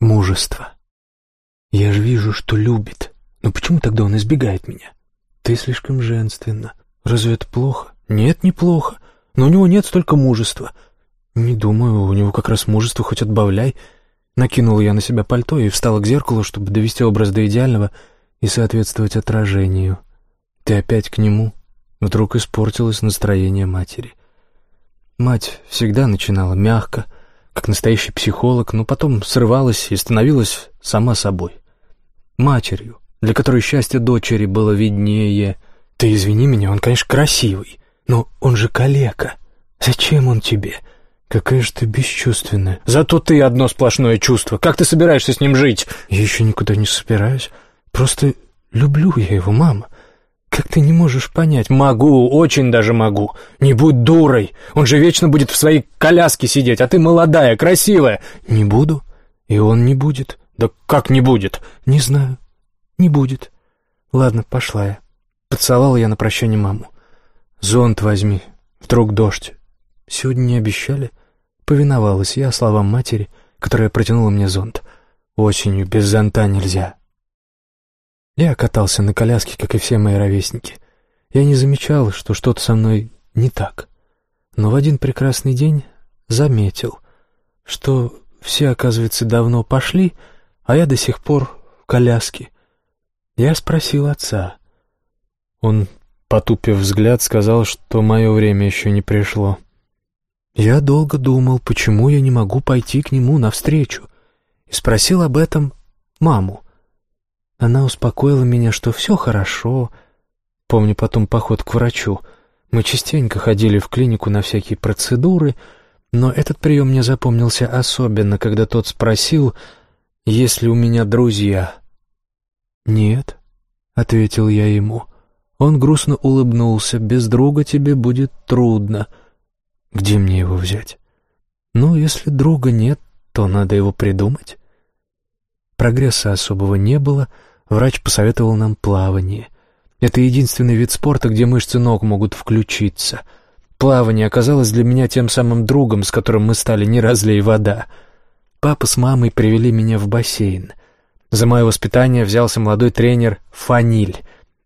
Мужество. Я же вижу, что любит. Но почему тогда он избегает меня? Ты слишком женственна. Разве это плохо? Нет, неплохо. Но у него нет столько мужества. Не думаю, у него как раз мужество хоть отбавляй. Накинула я на себя пальто и встала к зеркалу, чтобы довести образ до идеального и соответствовать отражению. Ты опять к нему? Вдруг испортилось настроение матери. Мать всегда начинала мягко, как настоящий психолог, но потом срывалась и становилась сама собой. Матерью, для которой счастье дочери было виднее. Ты извини меня, он, конечно, красивый, но он же калека. Зачем он тебе? Какая же ты бесчувственная. Зато ты одно сплошное чувство. Как ты собираешься с ним жить? Я еще никуда не собираюсь. Просто люблю я его, мама. Как ты не можешь понять? Могу, очень даже могу. Не будь дурой. Он же вечно будет в своей коляске сидеть, а ты молодая, красивая. Не буду. И он не будет. Да как не будет? Не знаю. Не будет. Ладно, пошла я. Поцеловала я на прощание маму. Зонт возьми. Вдруг дождь. Сегодня не обещали? Повиновалась я словам матери, которая протянула мне зонт. Осенью без зонта нельзя. Я катался на коляске, как и все мои ровесники. Я не замечал, что что-то со мной не так. Но в один прекрасный день заметил, что все, оказывается, давно пошли, а я до сих пор в коляске. Я спросил отца. Он, потупив взгляд, сказал, что мое время еще не пришло. Я долго думал, почему я не могу пойти к нему навстречу, и спросил об этом маму. Она успокоила меня, что все хорошо. Помню потом поход к врачу. Мы частенько ходили в клинику на всякие процедуры, но этот прием мне запомнился особенно, когда тот спросил, есть ли у меня друзья. «Нет», — ответил я ему. Он грустно улыбнулся. «Без друга тебе будет трудно». Где мне его взять? Ну, если друга нет, то надо его придумать. Прогресса особого не было, врач посоветовал нам плавание. Это единственный вид спорта, где мышцы ног могут включиться. Плавание оказалось для меня тем самым другом, с которым мы стали не разлей вода. Папа с мамой привели меня в бассейн. За мое воспитание взялся молодой тренер Фаниль.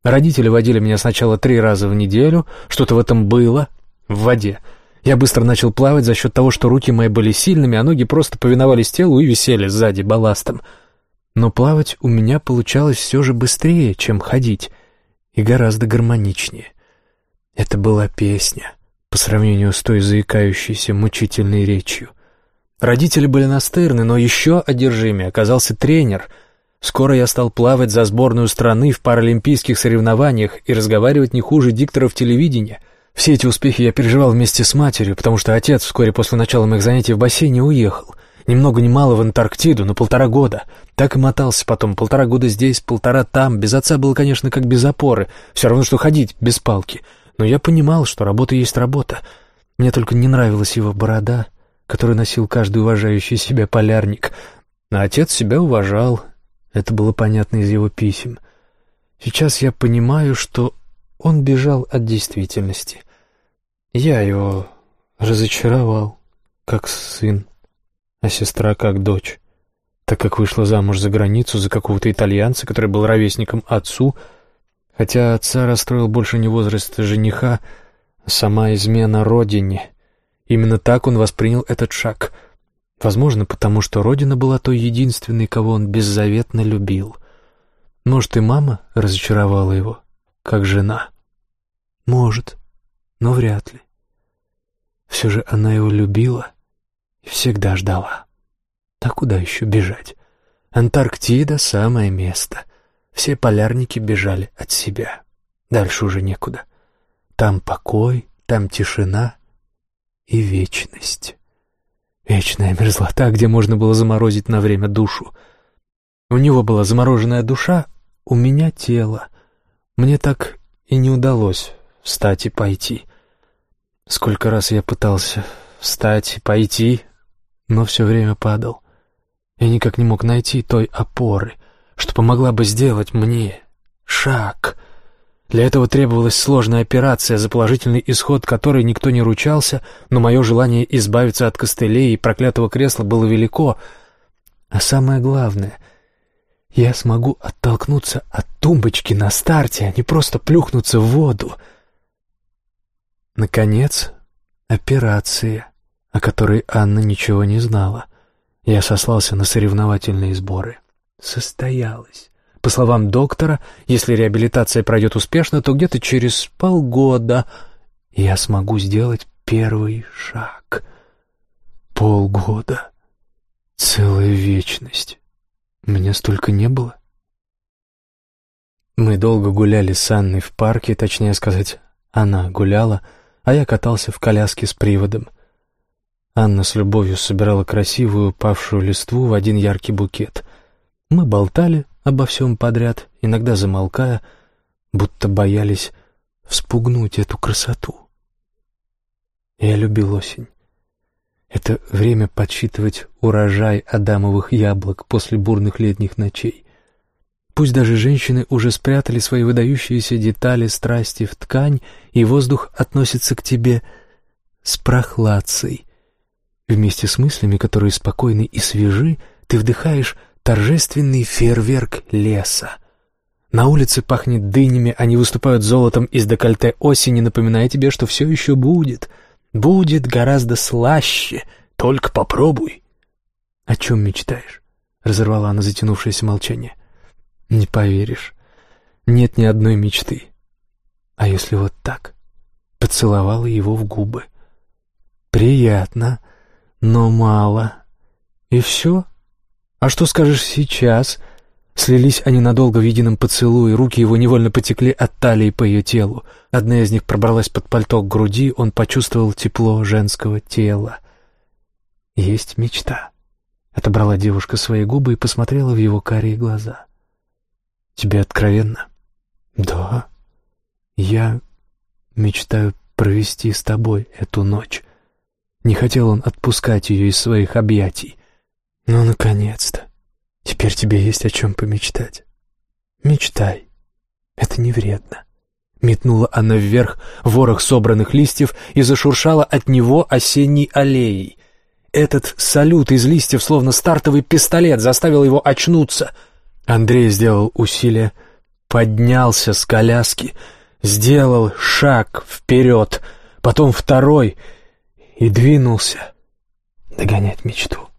Родители водили меня сначала три раза в неделю, что-то в этом было, в воде — я быстро начал плавать за счет того, что руки мои были сильными, а ноги просто повиновались телу и висели сзади балластом. Но плавать у меня получалось все же быстрее, чем ходить, и гораздо гармоничнее. Это была песня, по сравнению с той заикающейся мучительной речью. Родители были настырны, но еще одержимее оказался тренер. Скоро я стал плавать за сборную страны в паралимпийских соревнованиях и разговаривать не хуже дикторов телевидения — все эти успехи я переживал вместе с матерью, потому что отец вскоре после начала моих занятий в бассейне уехал. Ни много ни мало в Антарктиду, на полтора года. Так и мотался потом, полтора года здесь, полтора там. Без отца было, конечно, как без опоры. Все равно, что ходить без палки. Но я понимал, что работа есть работа. Мне только не нравилась его борода, которую носил каждый уважающий себя полярник. А отец себя уважал. Это было понятно из его писем. Сейчас я понимаю, что он бежал от действительности. Я его разочаровал, как сын, а сестра как дочь, так как вышла замуж за границу за какого-то итальянца, который был ровесником отцу, хотя отца расстроил больше не возраст жениха, а сама измена родине. Именно так он воспринял этот шаг. Возможно, потому что родина была той единственной, кого он беззаветно любил. Может, и мама разочаровала его, как жена. Может, но вряд ли. Все же она его любила и всегда ждала. А куда еще бежать? Антарктида — самое место. Все полярники бежали от себя. Дальше уже некуда. Там покой, там тишина и вечность. Вечная мерзлота, где можно было заморозить на время душу. У него была замороженная душа, у меня тело. Мне так и не удалось встать и пойти. Сколько раз я пытался встать и пойти, но все время падал. Я никак не мог найти той опоры, что помогла бы сделать мне шаг. Для этого требовалась сложная операция, за положительный исход которой никто не ручался, но мое желание избавиться от костылей и проклятого кресла было велико. А самое главное, я смогу оттолкнуться от тумбочки на старте, а не просто плюхнуться в воду. Наконец, операция, о которой Анна ничего не знала. Я сослался на соревновательные сборы. Состоялась. По словам доктора, если реабилитация пройдет успешно, то где-то через полгода я смогу сделать первый шаг. Полгода. Целая вечность. Меня столько не было. Мы долго гуляли с Анной в парке, точнее сказать, она гуляла, а я катался в коляске с приводом. Анна с любовью собирала красивую павшую листву в один яркий букет. Мы болтали обо всем подряд, иногда замолкая, будто боялись вспугнуть эту красоту. Я любил осень. Это время подсчитывать урожай адамовых яблок после бурных летних ночей. Пусть даже женщины уже спрятали свои выдающиеся детали страсти в ткань, и воздух относится к тебе с прохладцей. Вместе с мыслями, которые спокойны и свежи, ты вдыхаешь торжественный фейерверк леса. На улице пахнет дынями, они выступают золотом из декольте осени, напоминая тебе, что все еще будет. Будет гораздо слаще, только попробуй. «О чем мечтаешь?» — разорвала она затянувшееся молчание. «Не поверишь, нет ни одной мечты. А если вот так?» Поцеловала его в губы. «Приятно, но мало. И все?» «А что скажешь сейчас?» Слились они надолго в едином поцелуе, руки его невольно потекли от талии по ее телу. Одна из них пробралась под пальто к груди, он почувствовал тепло женского тела. «Есть мечта», — отобрала девушка свои губы и посмотрела в его карие глаза. «Тебе откровенно?» «Да. Я мечтаю провести с тобой эту ночь». Не хотел он отпускать ее из своих объятий. Ну, наконец-то. Теперь тебе есть о чем помечтать. Мечтай. Это не вредно. Метнула она вверх ворох собранных листьев и зашуршала от него осенней аллеей. Этот салют из листьев, словно стартовый пистолет, заставил его очнуться. Андрей сделал усилие, поднялся с коляски, сделал шаг вперед, потом второй и двинулся догонять мечту.